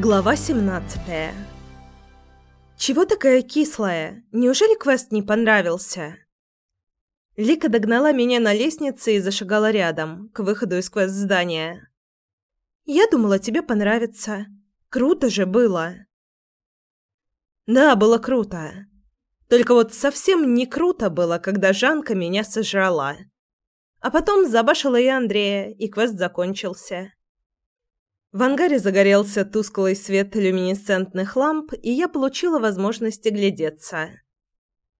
Глава 17 «Чего такая кислая? Неужели квест не понравился?» Лика догнала меня на лестнице и зашагала рядом, к выходу из квест-здания. «Я думала, тебе понравится. Круто же было!» «Да, было круто. Только вот совсем не круто было, когда Жанка меня сожрала. А потом забашила и Андрея, и квест закончился». В ангаре загорелся тусклый свет люминесцентных ламп, и я получила возможность оглядеться.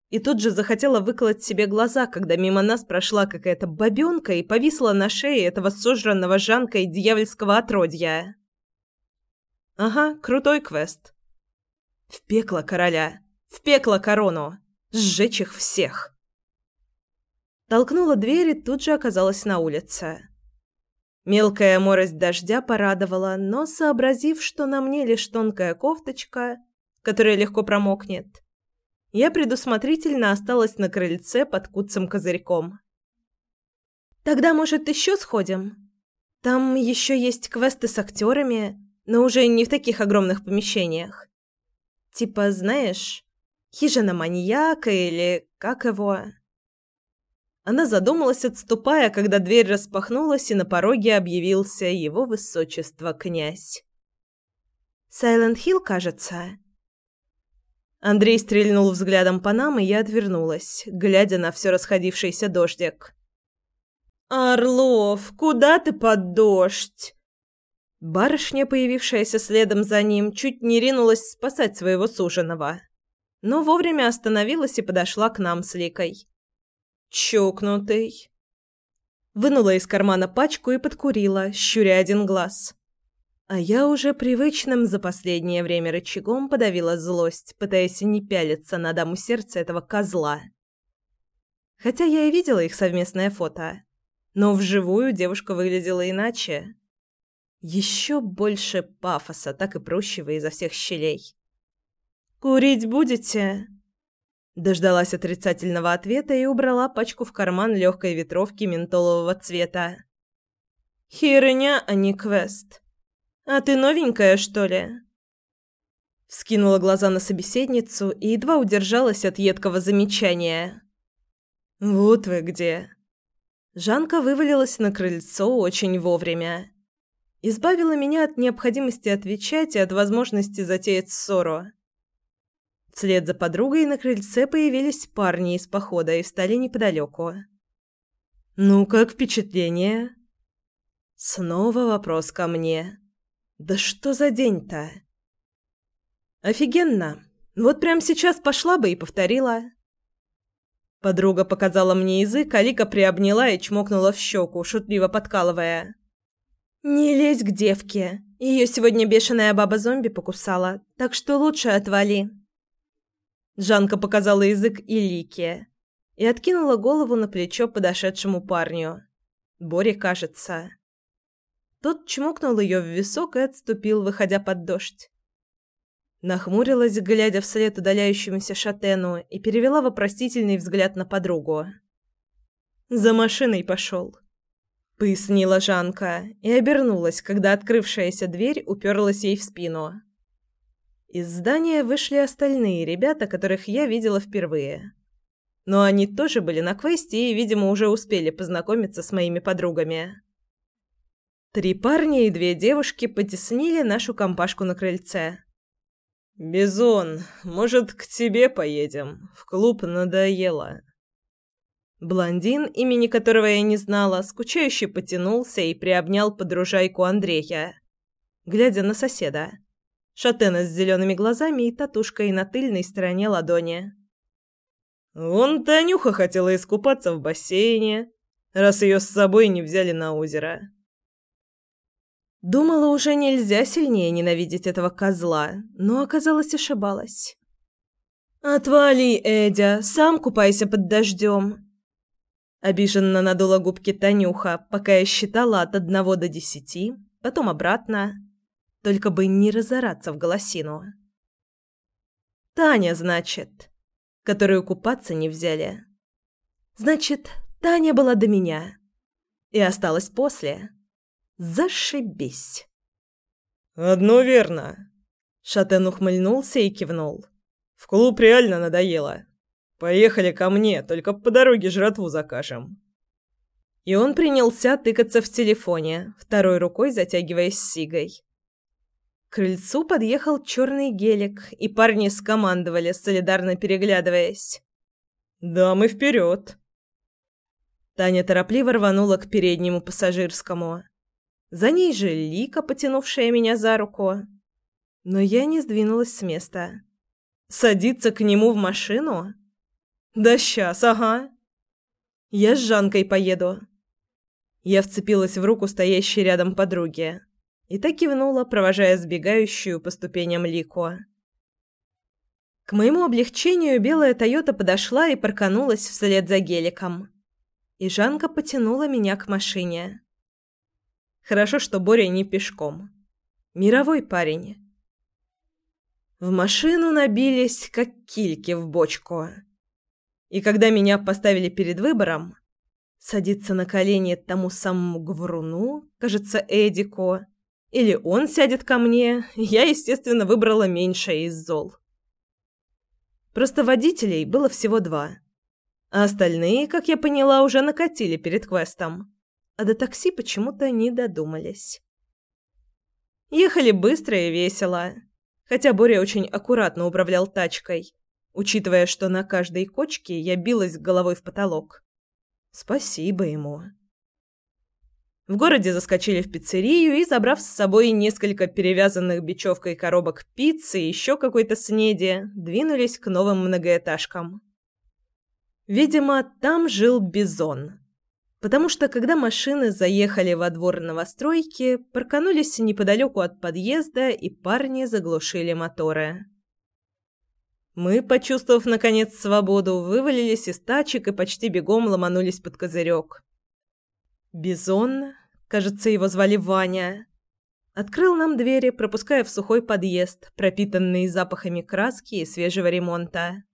И тут же захотела выколоть себе глаза, когда мимо нас прошла какая-то бабёнка и повисла на шее этого сожранного Жанкой дьявольского отродья. Ага, крутой квест. В пекло короля, в пекло корону, сжечь их всех. Толкнула дверь и тут же оказалась на улице. Мелкая морость дождя порадовала, но, сообразив, что на мне лишь тонкая кофточка, которая легко промокнет, я предусмотрительно осталась на крыльце под куцым козырьком. «Тогда, может, еще сходим? Там еще есть квесты с актерами, но уже не в таких огромных помещениях. Типа, знаешь, хижина маньяка или как его...» Она задумалась, отступая, когда дверь распахнулась, и на пороге объявился его высочество князь. «Сайлент Хилл, кажется?» Андрей стрельнул взглядом по нам, и я отвернулась, глядя на все расходившийся дождик. «Орлов, куда ты под дождь?» Барышня, появившаяся следом за ним, чуть не ринулась спасать своего суженого, но вовремя остановилась и подошла к нам с Ликой. Чокнутый. Вынула из кармана пачку и подкурила, щуря один глаз. А я уже привычным за последнее время рычагом подавила злость, пытаясь не пялиться на даму сердца этого козла. Хотя я и видела их совместное фото, но вживую девушка выглядела иначе. Еще больше пафоса, так и прощего изо всех щелей. «Курить будете?» Дождалась отрицательного ответа и убрала пачку в карман легкой ветровки ментолового цвета. «Херня, а не квест. А ты новенькая, что ли?» Вскинула глаза на собеседницу и едва удержалась от едкого замечания. «Вот вы где!» Жанка вывалилась на крыльцо очень вовремя. Избавила меня от необходимости отвечать и от возможности затеять ссору. Вслед за подругой на крыльце появились парни из похода и встали неподалеку. «Ну, как впечатление?» Снова вопрос ко мне. «Да что за день-то?» «Офигенно! Вот прямо сейчас пошла бы и повторила». Подруга показала мне язык, а Лика приобняла и чмокнула в щеку, шутливо подкалывая. «Не лезь к девке. Ее сегодня бешеная баба-зомби покусала, так что лучше отвали». Жанка показала язык Илике и откинула голову на плечо подошедшему парню. Боре кажется. Тот чмокнул ее в висок и отступил, выходя под дождь. Нахмурилась, глядя вслед удаляющемуся шатену, и перевела вопросительный взгляд на подругу. «За машиной пошел», — пояснила Жанка и обернулась, когда открывшаяся дверь уперлась ей в спину. Из здания вышли остальные ребята, которых я видела впервые. Но они тоже были на квесте и, видимо, уже успели познакомиться с моими подругами. Три парня и две девушки потеснили нашу компашку на крыльце. «Бизон, может, к тебе поедем? В клуб надоело». Блондин, имени которого я не знала, скучающе потянулся и приобнял подружайку Андрея, глядя на соседа шатена с зелеными глазами и татушкой на тыльной стороне ладони. Вон Танюха хотела искупаться в бассейне, раз ее с собой не взяли на озеро. Думала, уже нельзя сильнее ненавидеть этого козла, но оказалось ошибалась. «Отвали, Эдя, сам купайся под дождем!» Обиженно надула губки Танюха, пока я считала от одного до десяти, потом обратно, только бы не разораться в голосину. Таня, значит, которую купаться не взяли. Значит, Таня была до меня. И осталась после. Зашибись. «Одно верно». Шатен ухмыльнулся и кивнул. «В клуб реально надоело. Поехали ко мне, только по дороге жратву закажем». И он принялся тыкаться в телефоне, второй рукой затягиваясь сигой. Крыльцу подъехал черный гелик, и парни скомандовали, солидарно переглядываясь. «Дамы, вперед!» Таня торопливо рванула к переднему пассажирскому. За ней же Лика, потянувшая меня за руку. Но я не сдвинулась с места. Садиться к нему в машину? Да сейчас, ага. Я с Жанкой поеду. Я вцепилась в руку стоящей рядом подруги и так кивнула, провожая сбегающую по ступеням Лику. К моему облегчению белая Тойота подошла и парканулась вслед за геликом. И Жанка потянула меня к машине. Хорошо, что Боря не пешком. Мировой парень. В машину набились, как кильки в бочку. И когда меня поставили перед выбором, садиться на колени тому самому Гвруну, кажется, Эдику, или он сядет ко мне, я, естественно, выбрала меньшее из зол. Просто водителей было всего два. А остальные, как я поняла, уже накатили перед квестом а до такси почему-то не додумались. Ехали быстро и весело, хотя Боря очень аккуратно управлял тачкой, учитывая, что на каждой кочке я билась головой в потолок. Спасибо ему. В городе заскочили в пиццерию и, забрав с собой несколько перевязанных бечевкой коробок пиццы и еще какой-то снеди, двинулись к новым многоэтажкам. Видимо, там жил Бизон потому что когда машины заехали во двор новостройки, парканулись неподалеку от подъезда, и парни заглушили моторы. Мы, почувствовав наконец свободу, вывалились из тачек и почти бегом ломанулись под козырек. Бизон, кажется, его звали Ваня, открыл нам двери, пропуская в сухой подъезд, пропитанный запахами краски и свежего ремонта.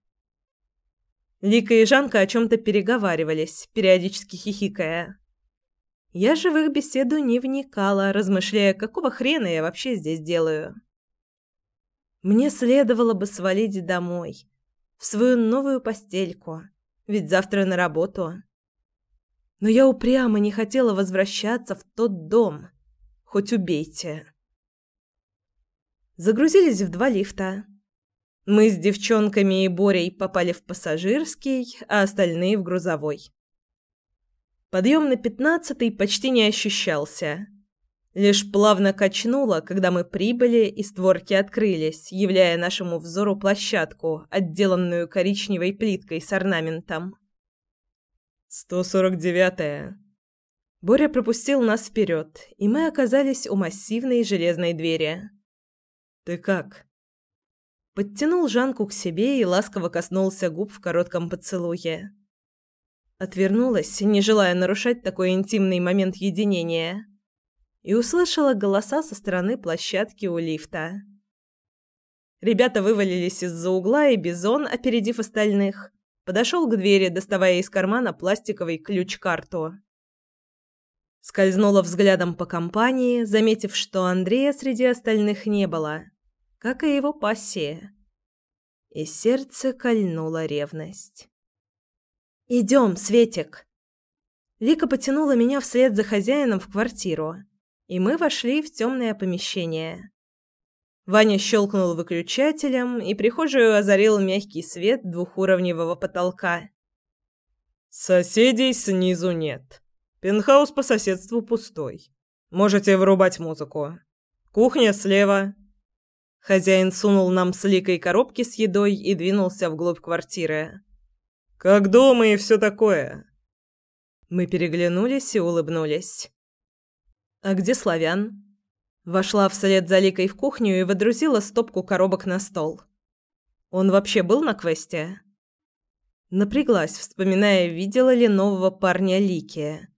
Лика и Жанка о чем-то переговаривались, периодически хихикая. Я же в их беседу не вникала, размышляя, какого хрена я вообще здесь делаю. Мне следовало бы свалить домой, в свою новую постельку, ведь завтра на работу. Но я упрямо не хотела возвращаться в тот дом, хоть убейте. Загрузились в два лифта. Мы с девчонками и Борей попали в пассажирский, а остальные в грузовой. Подъем на пятнадцатый почти не ощущался. Лишь плавно качнуло, когда мы прибыли и створки открылись, являя нашему взору площадку, отделанную коричневой плиткой с орнаментом. «Сто сорок девятая». Боря пропустил нас вперед, и мы оказались у массивной железной двери. «Ты как?» Подтянул Жанку к себе и ласково коснулся губ в коротком поцелуе. Отвернулась, не желая нарушать такой интимный момент единения, и услышала голоса со стороны площадки у лифта. Ребята вывалились из-за угла, и Бизон, опередив остальных, подошел к двери, доставая из кармана пластиковый ключ-карту. Скользнула взглядом по компании, заметив, что Андрея среди остальных не было как и его пассия. И сердце кольнула ревность. «Идем, Светик!» Лика потянула меня вслед за хозяином в квартиру, и мы вошли в темное помещение. Ваня щелкнул выключателем, и прихожую озарил мягкий свет двухуровневого потолка. «Соседей снизу нет. Пентхаус по соседству пустой. Можете врубать музыку. Кухня слева, Хозяин сунул нам с Ликой коробки с едой и двинулся вглубь квартиры. «Как дома и все такое?» Мы переглянулись и улыбнулись. «А где Славян?» Вошла вслед за Ликой в кухню и водрузила стопку коробок на стол. «Он вообще был на квесте?» Напряглась, вспоминая, видела ли нового парня Лики.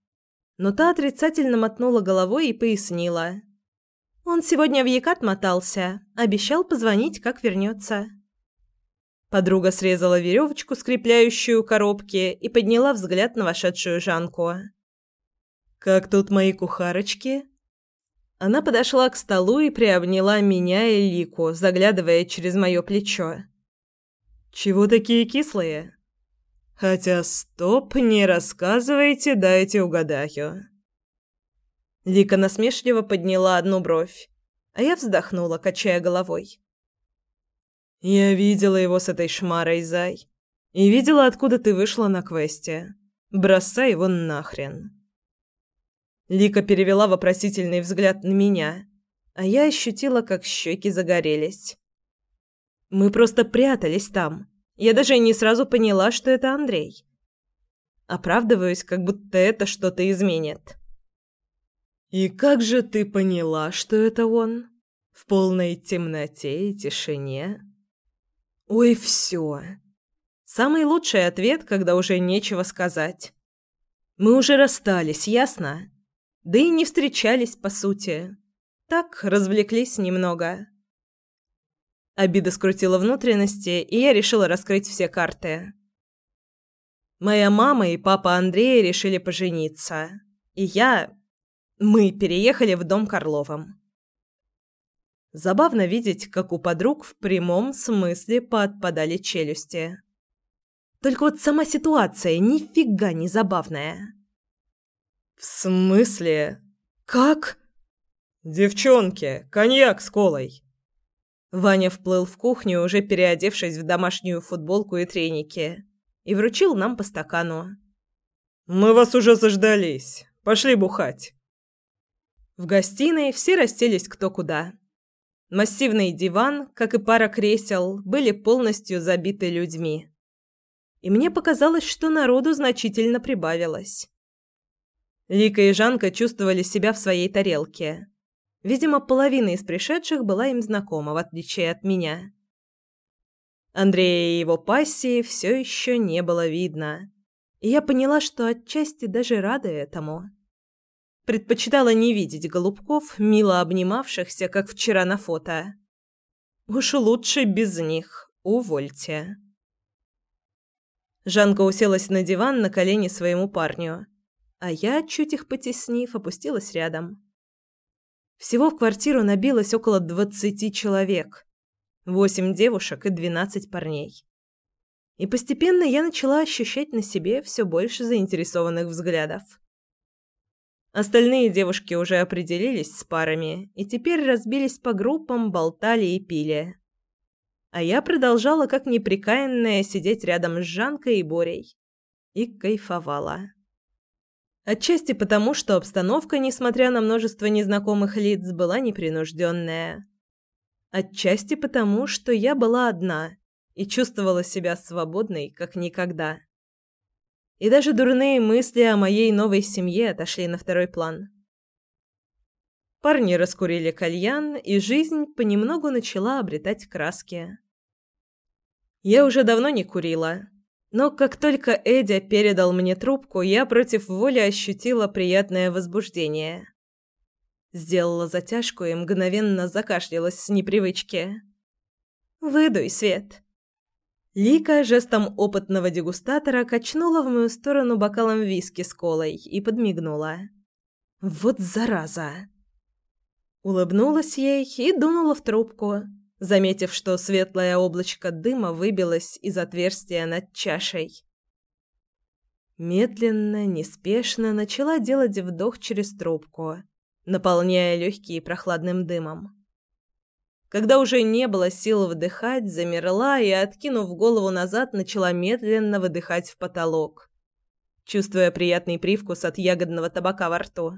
Но та отрицательно мотнула головой и пояснила. Он сегодня в Екат мотался, обещал позвонить, как вернется. Подруга срезала веревочку, скрепляющую коробки, и подняла взгляд на вошедшую Жанку. «Как тут мои кухарочки?» Она подошла к столу и приобняла меня и Лику, заглядывая через мое плечо. «Чего такие кислые?» «Хотя стоп, не рассказывайте, дайте угадаю». Лика насмешливо подняла одну бровь, а я вздохнула, качая головой. «Я видела его с этой шмарой, Зай. И видела, откуда ты вышла на квесте. Бросай его нахрен». Лика перевела вопросительный взгляд на меня, а я ощутила, как щеки загорелись. Мы просто прятались там. Я даже не сразу поняла, что это Андрей. Оправдываюсь, как будто это что-то изменит. «И как же ты поняла, что это он? В полной темноте и тишине?» «Ой, все. Самый лучший ответ, когда уже нечего сказать. Мы уже расстались, ясно? Да и не встречались, по сути. Так, развлеклись немного. Обида скрутила внутренности, и я решила раскрыть все карты. Моя мама и папа Андрея решили пожениться. И я... Мы переехали в дом Карловым. Забавно видеть, как у подруг в прямом смысле поотпадали челюсти. Только вот сама ситуация нифига не забавная. «В смысле? Как?» «Девчонки, коньяк с колой!» Ваня вплыл в кухню, уже переодевшись в домашнюю футболку и треники, и вручил нам по стакану. «Мы вас уже заждались. Пошли бухать». В гостиной все расселись кто куда. Массивный диван, как и пара кресел, были полностью забиты людьми. И мне показалось, что народу значительно прибавилось. Лика и Жанка чувствовали себя в своей тарелке. Видимо, половина из пришедших была им знакома, в отличие от меня. Андрея и его пассии все еще не было видно. И я поняла, что отчасти даже рада этому. Предпочитала не видеть голубков, мило обнимавшихся, как вчера на фото. Уж лучше без них, увольте. Жанка уселась на диван на колени своему парню а я, чуть их потеснив, опустилась рядом. Всего в квартиру набилось около двадцати человек. Восемь девушек и двенадцать парней. И постепенно я начала ощущать на себе все больше заинтересованных взглядов. Остальные девушки уже определились с парами и теперь разбились по группам, болтали и пили. А я продолжала, как неприкаянная, сидеть рядом с Жанкой и Борей. И кайфовала. Отчасти потому, что обстановка, несмотря на множество незнакомых лиц, была непринужденная. Отчасти потому, что я была одна и чувствовала себя свободной, как никогда. И даже дурные мысли о моей новой семье отошли на второй план. Парни раскурили кальян, и жизнь понемногу начала обретать краски. Я уже давно не курила, но как только Эдя передал мне трубку, я против воли ощутила приятное возбуждение. Сделала затяжку и мгновенно закашлялась с непривычки. «Выдуй, Свет!» Лика жестом опытного дегустатора качнула в мою сторону бокалом виски с колой и подмигнула. «Вот зараза!» Улыбнулась ей и дунула в трубку заметив, что светлое облачко дыма выбилось из отверстия над чашей. Медленно, неспешно начала делать вдох через трубку, наполняя легкие прохладным дымом. Когда уже не было сил вдыхать, замерла и, откинув голову назад, начала медленно выдыхать в потолок, чувствуя приятный привкус от ягодного табака во рту.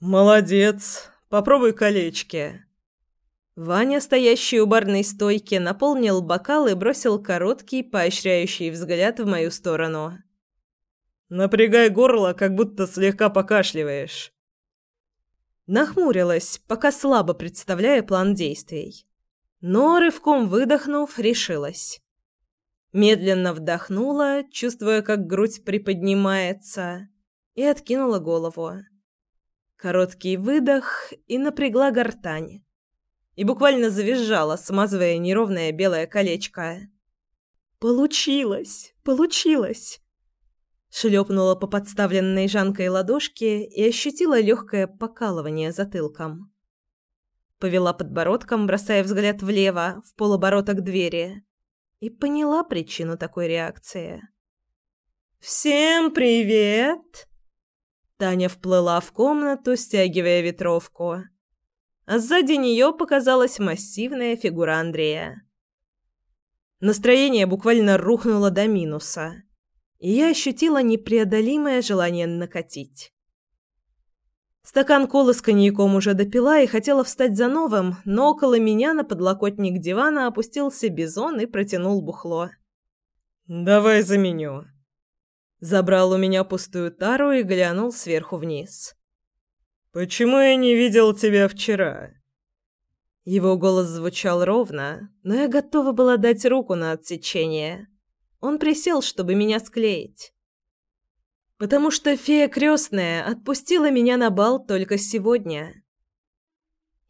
«Молодец! Попробуй колечки!» Ваня, стоящий у барной стойки, наполнил бокал и бросил короткий, поощряющий взгляд в мою сторону. «Напрягай горло, как будто слегка покашливаешь». Нахмурилась, пока слабо представляя план действий. Но, рывком выдохнув, решилась. Медленно вдохнула, чувствуя, как грудь приподнимается, и откинула голову. Короткий выдох и напрягла гортань и буквально завизжала, смазывая неровное белое колечко. «Получилось! Получилось!» Шлепнула по подставленной Жанкой ладошке и ощутила легкое покалывание затылком. Повела подбородком, бросая взгляд влево, в полоборота к двери, и поняла причину такой реакции. «Всем привет!» Таня вплыла в комнату, стягивая ветровку. А сзади нее показалась массивная фигура Андрея. Настроение буквально рухнуло до минуса и я ощутила непреодолимое желание накатить. Стакан колы с коньяком уже допила и хотела встать за новым, но около меня на подлокотник дивана опустился бизон и протянул бухло. «Давай заменю». Забрал у меня пустую тару и глянул сверху вниз. «Почему я не видел тебя вчера?» Его голос звучал ровно, но я готова была дать руку на отсечение. Он присел, чтобы меня склеить. Потому что фея крестная отпустила меня на бал только сегодня.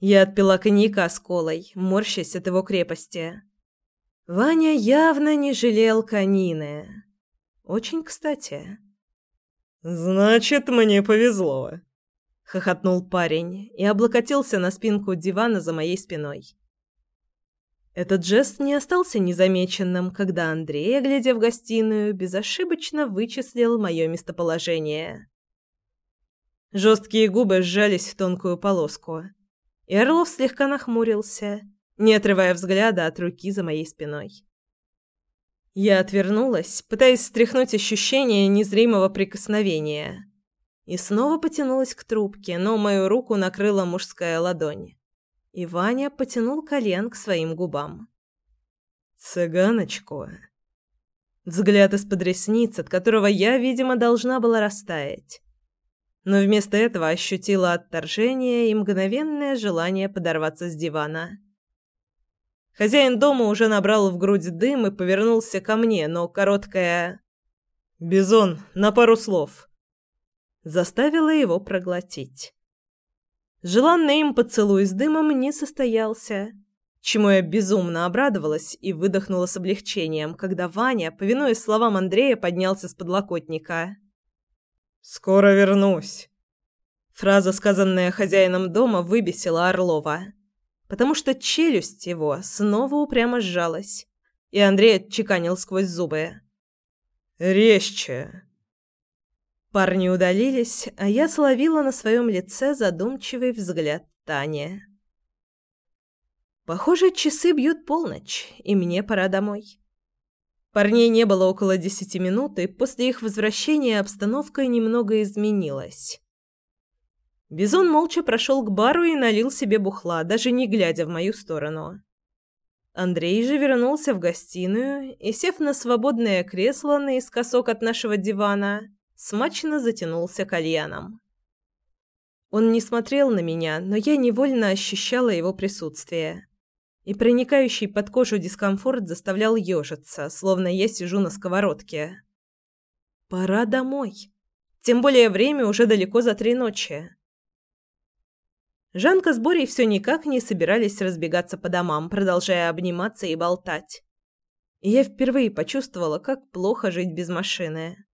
Я отпила коньяка с колой, морщась от его крепости. Ваня явно не жалел конины. Очень кстати. «Значит, мне повезло», — хохотнул парень и облокотился на спинку дивана за моей спиной. Этот жест не остался незамеченным, когда Андрей, глядя в гостиную, безошибочно вычислил мое местоположение. Жесткие губы сжались в тонкую полоску, и Орлов слегка нахмурился, не отрывая взгляда от руки за моей спиной. Я отвернулась, пытаясь стряхнуть ощущение незримого прикосновения, и снова потянулась к трубке, но мою руку накрыла мужская ладонь и Ваня потянул колен к своим губам. «Цыганочку!» Взгляд из-под ресниц, от которого я, видимо, должна была растаять. Но вместо этого ощутила отторжение и мгновенное желание подорваться с дивана. Хозяин дома уже набрал в грудь дым и повернулся ко мне, но короткое «Бизон, на пару слов!» Заставило его проглотить. Желанный им поцелуй с дымом не состоялся, чему я безумно обрадовалась и выдохнула с облегчением, когда Ваня, повинуясь словам Андрея, поднялся с подлокотника. «Скоро вернусь». Фраза, сказанная хозяином дома, выбесила Орлова, потому что челюсть его снова упрямо сжалась, и Андрей отчеканил сквозь зубы. «Резче». Парни удалились, а я словила на своем лице задумчивый взгляд Тани. Похоже, часы бьют полночь, и мне пора домой. Парней не было около десяти минут, и после их возвращения обстановка немного изменилась. Бизон молча прошел к бару и налил себе бухла, даже не глядя в мою сторону. Андрей же вернулся в гостиную и, сев на свободное кресло наискосок от нашего дивана, смачно затянулся кальяном. Он не смотрел на меня, но я невольно ощущала его присутствие. И проникающий под кожу дискомфорт заставлял ежиться, словно я сижу на сковородке. Пора домой. Тем более время уже далеко за три ночи. Жанка с Борей все никак не собирались разбегаться по домам, продолжая обниматься и болтать. И я впервые почувствовала, как плохо жить без машины.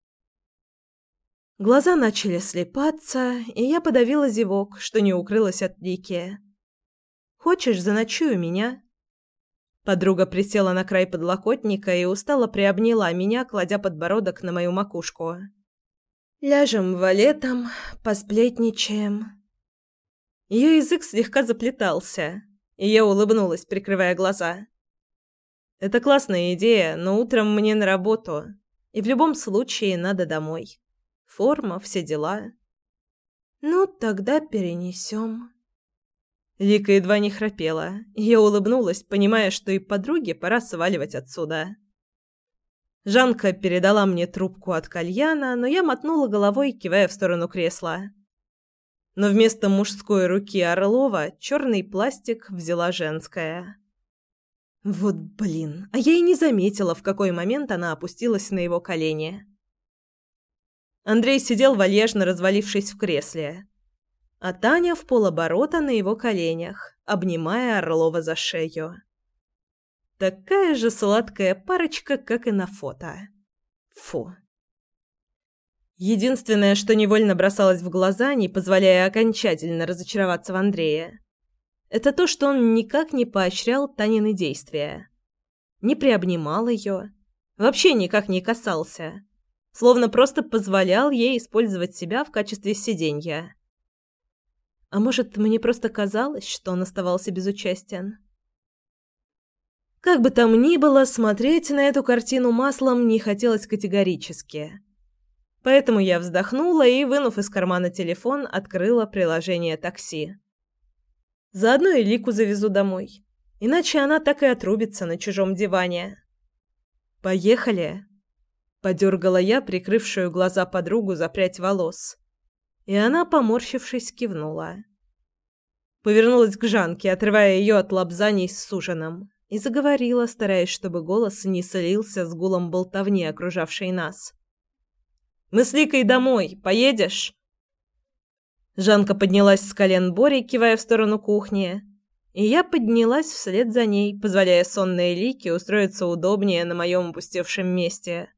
Глаза начали слепаться, и я подавила зевок, что не укрылась от Лики. «Хочешь, заночую меня?» Подруга присела на край подлокотника и устало приобняла меня, кладя подбородок на мою макушку. «Ляжем валетом, посплетничаем». Ее язык слегка заплетался, и я улыбнулась, прикрывая глаза. «Это классная идея, но утром мне на работу, и в любом случае надо домой» форма, все дела. Ну, тогда перенесем. Лика едва не храпела. Я улыбнулась, понимая, что и подруге пора сваливать отсюда. Жанка передала мне трубку от кальяна, но я мотнула головой, кивая в сторону кресла. Но вместо мужской руки Орлова черный пластик взяла женская. Вот блин, а я и не заметила, в какой момент она опустилась на его колени. Андрей сидел вальяжно развалившись в кресле, а Таня в полоборота на его коленях, обнимая Орлова за шею. Такая же сладкая парочка, как и на фото. Фу. Единственное, что невольно бросалось в глаза, не позволяя окончательно разочароваться в Андрее, это то, что он никак не поощрял Танины действия. Не приобнимал ее, вообще никак не касался, словно просто позволял ей использовать себя в качестве сиденья. А может, мне просто казалось, что он оставался безучастен? Как бы там ни было, смотреть на эту картину маслом не хотелось категорически. Поэтому я вздохнула и, вынув из кармана телефон, открыла приложение такси. Заодно и Лику завезу домой. Иначе она так и отрубится на чужом диване. «Поехали!» Подергала я прикрывшую глаза подругу за прядь волос. И она, поморщившись, кивнула. Повернулась к Жанке, отрывая ее от лапзаний с суженым, и заговорила, стараясь, чтобы голос не солился с гулом болтовни, окружавшей нас. Мы с Ликой домой. Поедешь?» Жанка поднялась с колен Бори, кивая в сторону кухни. И я поднялась вслед за ней, позволяя сонной Лике устроиться удобнее на моем опустевшем месте.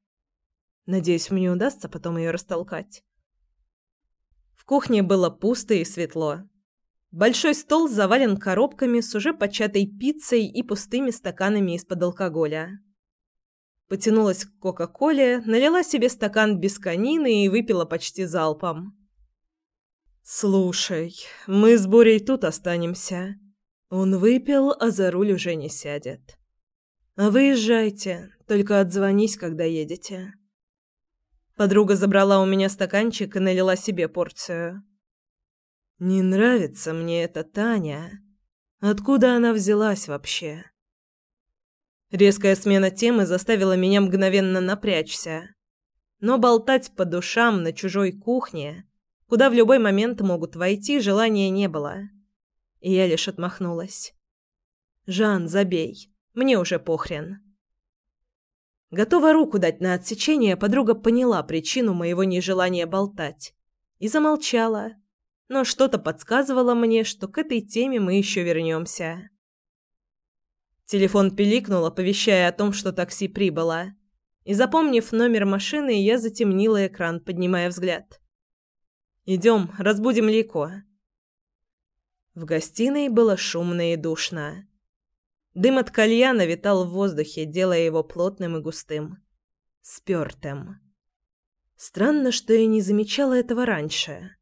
Надеюсь, мне удастся потом ее растолкать. В кухне было пусто и светло. Большой стол завален коробками с уже початой пиццей и пустыми стаканами из-под алкоголя. Потянулась к Кока-Коле, налила себе стакан без конины и выпила почти залпом. «Слушай, мы с Борей тут останемся. Он выпил, а за руль уже не сядет. Выезжайте, только отзвонись, когда едете». Подруга забрала у меня стаканчик и налила себе порцию. «Не нравится мне эта Таня. Откуда она взялась вообще?» Резкая смена темы заставила меня мгновенно напрячься. Но болтать по душам на чужой кухне, куда в любой момент могут войти, желания не было. И я лишь отмахнулась. «Жан, забей. Мне уже похрен». Готова руку дать на отсечение, подруга поняла причину моего нежелания болтать. И замолчала. Но что-то подсказывало мне, что к этой теме мы еще вернемся. Телефон пиликнул, оповещая о том, что такси прибыло. И запомнив номер машины, я затемнила экран, поднимая взгляд. «Идем, разбудим Лико». В гостиной было шумно и душно. Дым от кальяна витал в воздухе, делая его плотным и густым. Спёртым. Странно, что я не замечала этого раньше.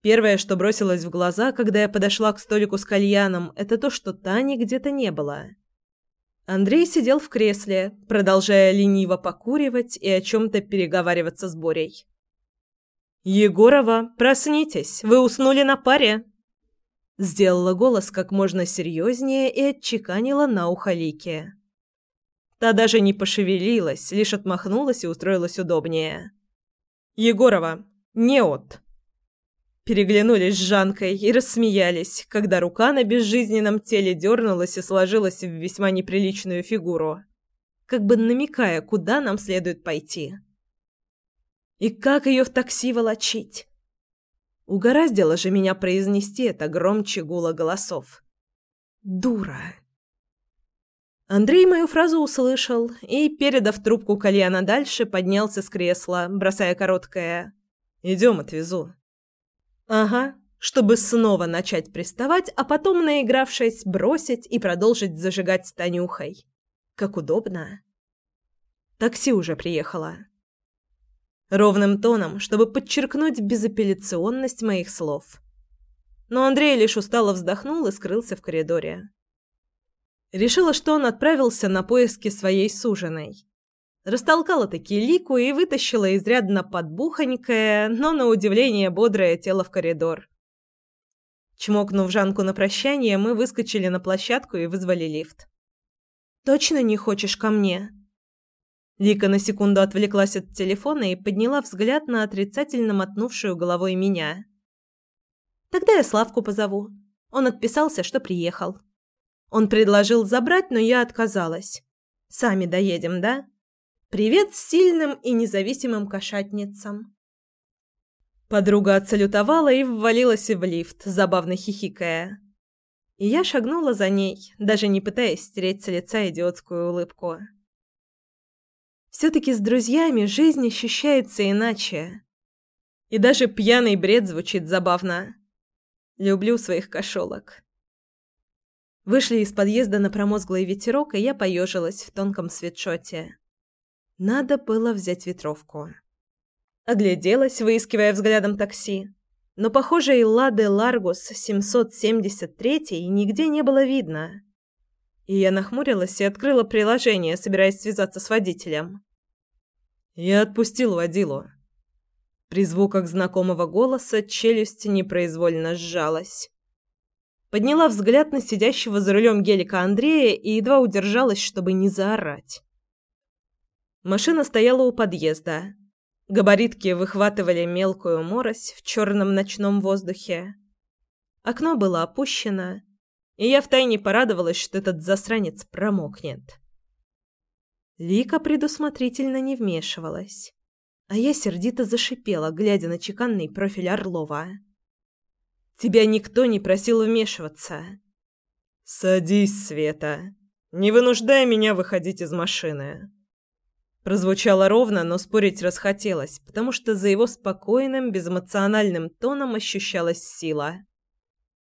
Первое, что бросилось в глаза, когда я подошла к столику с кальяном, это то, что Тани где-то не было. Андрей сидел в кресле, продолжая лениво покуривать и о чем-то переговариваться с Борей. «Егорова, проснитесь! Вы уснули на паре!» Сделала голос как можно серьезнее и отчеканила на ухо Лике. Та даже не пошевелилась, лишь отмахнулась и устроилась удобнее. «Егорова, не от!» Переглянулись с Жанкой и рассмеялись, когда рука на безжизненном теле дернулась и сложилась в весьма неприличную фигуру, как бы намекая, куда нам следует пойти. И как ее в такси волочить? Угораздило же меня произнести это громче гула голосов. «Дура!» Андрей мою фразу услышал и, передав трубку кальяна дальше, поднялся с кресла, бросая короткое «Идем, отвезу». Ага, чтобы снова начать приставать, а потом, наигравшись, бросить и продолжить зажигать с Танюхой. Как удобно. Такси уже приехало. Ровным тоном, чтобы подчеркнуть безапелляционность моих слов. Но Андрей лишь устало вздохнул и скрылся в коридоре. Решила, что он отправился на поиски своей суженой. Растолкала таки Лику и вытащила изрядно подбухонькое, но на удивление бодрое тело в коридор. Чмокнув Жанку на прощание, мы выскочили на площадку и вызвали лифт. «Точно не хочешь ко мне?» Лика на секунду отвлеклась от телефона и подняла взгляд на отрицательно мотнувшую головой меня. «Тогда я Славку позову. Он отписался, что приехал. Он предложил забрать, но я отказалась. Сами доедем, да?» Привет сильным и независимым кошатницам. Подруга отсалютовала и ввалилась в лифт, забавно хихикая. И я шагнула за ней, даже не пытаясь стереть с лица идиотскую улыбку. Все-таки с друзьями жизнь ощущается иначе. И даже пьяный бред звучит забавно. Люблю своих кошелок. Вышли из подъезда на промозглый ветерок, и я поежилась в тонком свитшоте. Надо было взять ветровку. Огляделась, выискивая взглядом такси. Но, похоже, и Лады Ларгус 773 нигде не было видно. И я нахмурилась и открыла приложение, собираясь связаться с водителем. Я отпустил водилу. При звуках знакомого голоса челюсть непроизвольно сжалась. Подняла взгляд на сидящего за рулем гелика Андрея и едва удержалась, чтобы не заорать. Машина стояла у подъезда. Габаритки выхватывали мелкую морось в черном ночном воздухе. Окно было опущено, и я втайне порадовалась, что этот засранец промокнет. Лика предусмотрительно не вмешивалась, а я сердито зашипела, глядя на чеканный профиль Орлова. «Тебя никто не просил вмешиваться». «Садись, Света. Не вынуждай меня выходить из машины». Прозвучало ровно, но спорить расхотелось, потому что за его спокойным, безэмоциональным тоном ощущалась сила.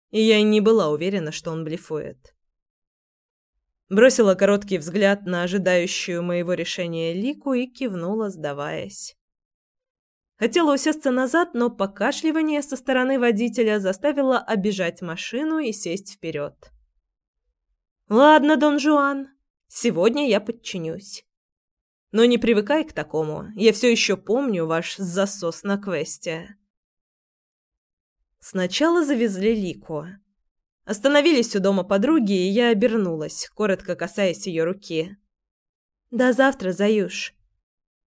И я не была уверена, что он блефует. Бросила короткий взгляд на ожидающую моего решения Лику и кивнула, сдаваясь. Хотела усесться назад, но покашливание со стороны водителя заставило обижать машину и сесть вперед. «Ладно, Дон Жуан, сегодня я подчинюсь». Но не привыкай к такому. Я все еще помню ваш засос на квесте. Сначала завезли Лику. Остановились у дома подруги, и я обернулась, коротко касаясь ее руки. «До завтра, Заюш».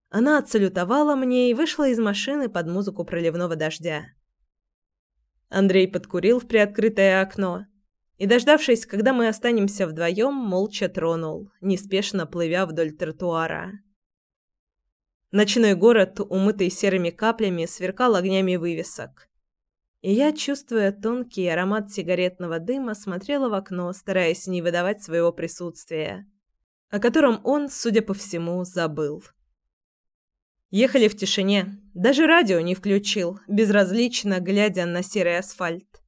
Она отсалютовала мне и вышла из машины под музыку проливного дождя. Андрей подкурил в приоткрытое окно и, дождавшись, когда мы останемся вдвоем, молча тронул, неспешно плывя вдоль тротуара. Ночной город, умытый серыми каплями, сверкал огнями вывесок. И я, чувствуя тонкий аромат сигаретного дыма, смотрела в окно, стараясь не выдавать своего присутствия, о котором он, судя по всему, забыл. Ехали в тишине, даже радио не включил, безразлично глядя на серый асфальт.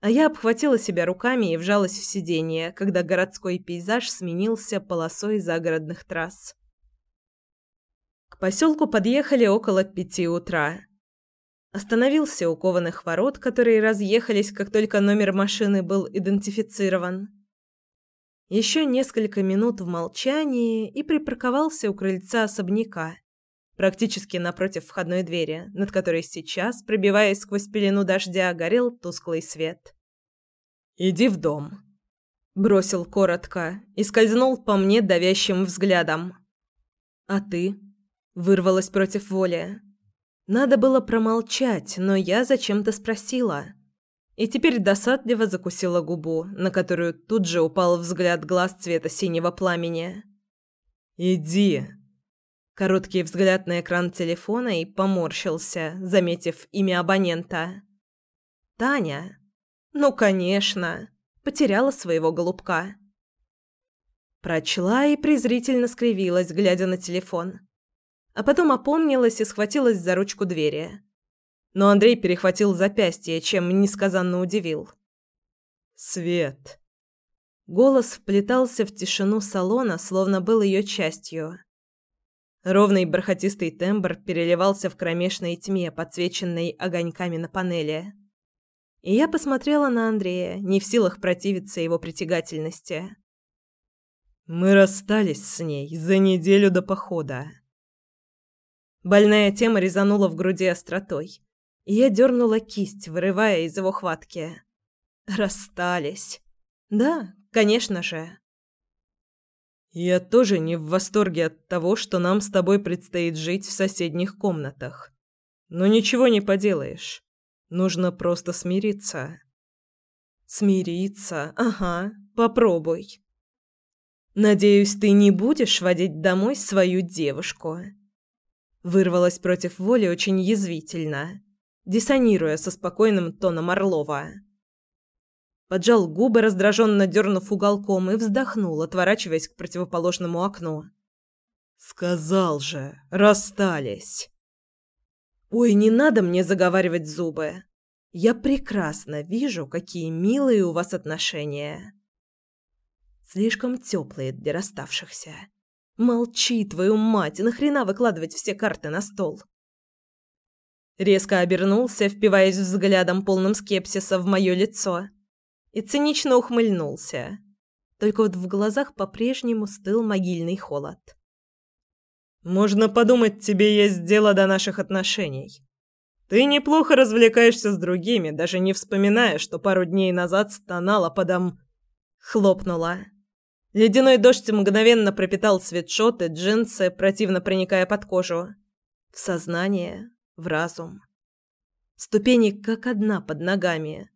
А я обхватила себя руками и вжалась в сиденье, когда городской пейзаж сменился полосой загородных трасс поселку подъехали около пяти утра. Остановился у кованых ворот, которые разъехались, как только номер машины был идентифицирован. Еще несколько минут в молчании и припарковался у крыльца особняка, практически напротив входной двери, над которой сейчас, пробиваясь сквозь пелену дождя, горел тусклый свет. «Иди в дом», — бросил коротко и скользнул по мне давящим взглядом. «А ты?» Вырвалась против воли. Надо было промолчать, но я зачем-то спросила. И теперь досадливо закусила губу, на которую тут же упал взгляд глаз цвета синего пламени. «Иди!» Короткий взгляд на экран телефона и поморщился, заметив имя абонента. «Таня?» «Ну, конечно!» Потеряла своего голубка. Прочла и презрительно скривилась, глядя на телефон а потом опомнилась и схватилась за ручку двери. Но Андрей перехватил запястье, чем несказанно удивил. «Свет!» Голос вплетался в тишину салона, словно был ее частью. Ровный бархатистый тембр переливался в кромешной тьме, подсвеченной огоньками на панели. И я посмотрела на Андрея, не в силах противиться его притягательности. «Мы расстались с ней за неделю до похода», Больная тема резанула в груди остротой. Я дернула кисть, вырывая из его хватки. Расстались. Да, конечно же. Я тоже не в восторге от того, что нам с тобой предстоит жить в соседних комнатах. Но ничего не поделаешь. Нужно просто смириться. Смириться? Ага, попробуй. Надеюсь, ты не будешь водить домой свою девушку. Вырвалась против воли очень язвительно, диссонируя со спокойным тоном Орлова. Поджал губы, раздраженно дернув уголком, и вздохнул, отворачиваясь к противоположному окну. Сказал же, расстались. Ой, не надо мне заговаривать зубы. Я прекрасно вижу, какие милые у вас отношения. Слишком теплые для расставшихся. Молчи, твою мать, нахрена выкладывать все карты на стол? Резко обернулся, впиваясь взглядом полным скепсиса в мое лицо, и цинично ухмыльнулся. Только вот в глазах по-прежнему стыл могильный холод. «Можно подумать, тебе есть дело до наших отношений. Ты неплохо развлекаешься с другими, даже не вспоминая, что пару дней назад стонала подом...» Хлопнула. Ледяной дождь мгновенно пропитал свитшоты, джинсы, противно проникая под кожу. В сознание, в разум. Ступени как одна под ногами.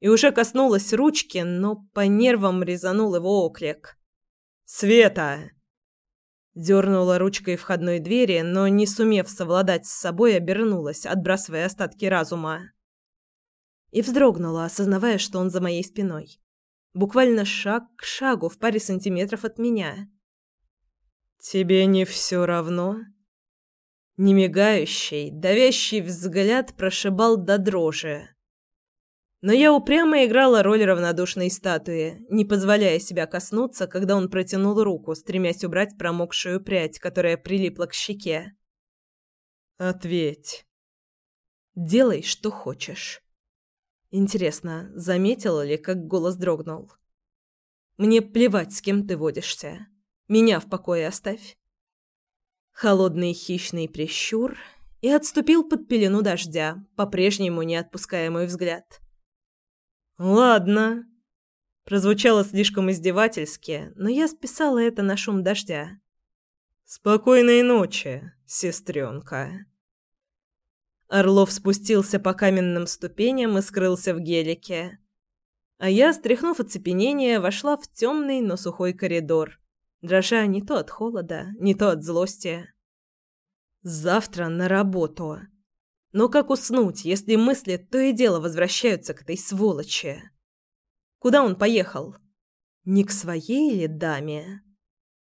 И уже коснулась ручки, но по нервам резанул его оклик. «Света!» Дернула ручкой входной двери, но, не сумев совладать с собой, обернулась, отбрасывая остатки разума. И вздрогнула, осознавая, что он за моей спиной буквально шаг к шагу в паре сантиметров от меня. «Тебе не все равно?» Немигающий, давящий взгляд прошибал до дрожи. Но я упрямо играла роль равнодушной статуи, не позволяя себя коснуться, когда он протянул руку, стремясь убрать промокшую прядь, которая прилипла к щеке. «Ответь». «Делай, что хочешь». Интересно, заметила ли, как голос дрогнул? Мне плевать, с кем ты водишься. Меня в покое оставь. Холодный хищный прищур и отступил под пелену дождя, по-прежнему не отпуская мой взгляд. Ладно. Прозвучало слишком издевательски, но я списала это на шум дождя. Спокойной ночи, сестренка. Орлов спустился по каменным ступеням и скрылся в гелике. А я, стряхнув оцепенение, вошла в темный, но сухой коридор, дрожа не то от холода, не то от злости. Завтра на работу. Но как уснуть, если мысли то и дело возвращаются к этой сволочи? Куда он поехал? Не к своей ли даме?